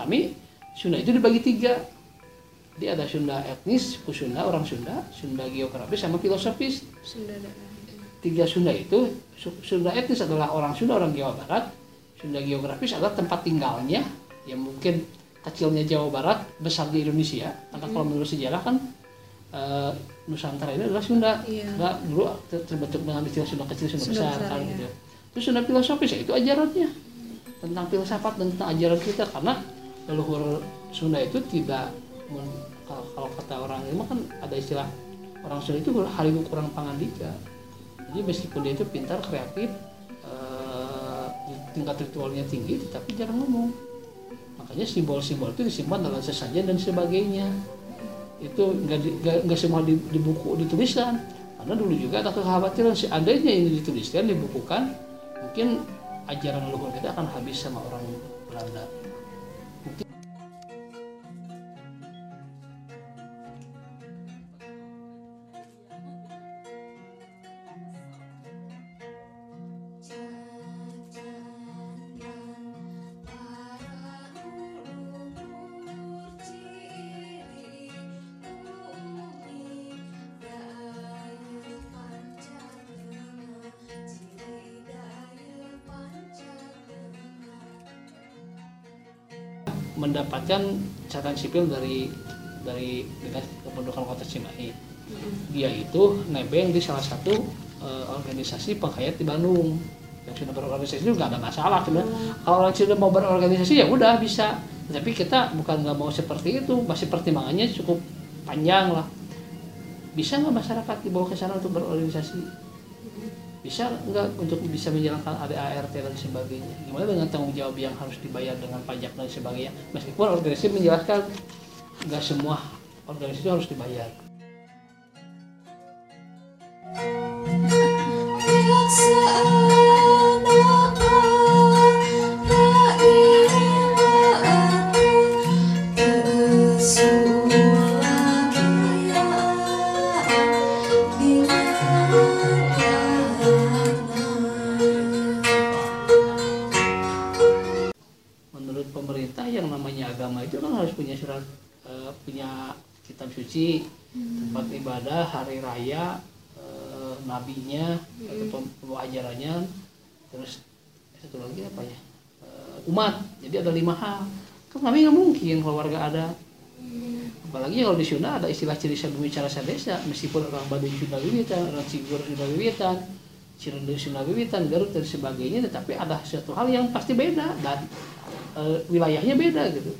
kami Sunda itu dibagi tiga. Jadi ada Sunda etnis suku Sunda orang Sunda Sunda geografis sama filosofis. Sunda tiga Sunda itu su- Sunda etnis adalah orang Sunda orang Jawa Barat. Sunda geografis adalah tempat tinggalnya yang mungkin kecilnya Jawa Barat besar di Indonesia. Karena kalau menurut sejarah kan eh, Nusantara ini adalah Sunda. Iya. Nggak, dulu ter- terbentuk dengan istilah Sunda kecil Sunda, Sunda besar, besar, kan iya. gitu. Terus Sunda filosofis ya itu ajarannya. Tentang filsafat dan tentang ajaran kita karena leluhur Sunda itu tidak kalau, kalau kata orang ini kan ada istilah orang Sunda itu hari kurang pangandika jadi meskipun dia itu pintar kreatif eh, tingkat ritualnya tinggi tapi jarang ngomong. Makanya simbol-simbol itu disimpan dalam sesajen dan sebagainya. Itu nggak semua di, di buku dituliskan. Karena dulu juga ada kekhawatiran seandainya ini dituliskan dibukukan mungkin ajaran leluhur kita akan habis sama orang Belanda mendapatkan catatan sipil dari dari dinas kependudukan kota Cimahi. Dia itu nebeng di salah satu eh, organisasi penghayat di Bandung. Yang sudah berorganisasi nggak ada masalah cuma kalau orang sudah mau berorganisasi ya udah bisa. Tapi kita bukan nggak mau seperti itu. Masih pertimbangannya cukup panjang lah. Bisa nggak masyarakat dibawa ke sana untuk berorganisasi bisa nggak untuk bisa menjalankan ADART dan sebagainya? Gimana dengan tanggung jawab yang harus dibayar dengan pajak dan sebagainya? Meskipun organisasi menjelaskan nggak semua organisasi harus dibayar. menurut pemerintah yang namanya agama itu kan harus punya surat eh, punya kitab suci tempat ibadah hari raya eh, nabinya atau pem- pembawa ajarannya terus satu lagi apa ya? Eh, umat. Jadi ada lima hal. Kan kami nggak mungkin kalau warga ada. Apalagi kalau di Sunda ada istilah ciri bumi cara desa. Meskipun orang Baduy Sunda Wiwitan orang Cigur Sunda Wiwitan Cirendu Sunda Wiwitan Garut dan sebagainya tetapi ada satu hal yang pasti beda. Dan eh, wilayahnya beda gitu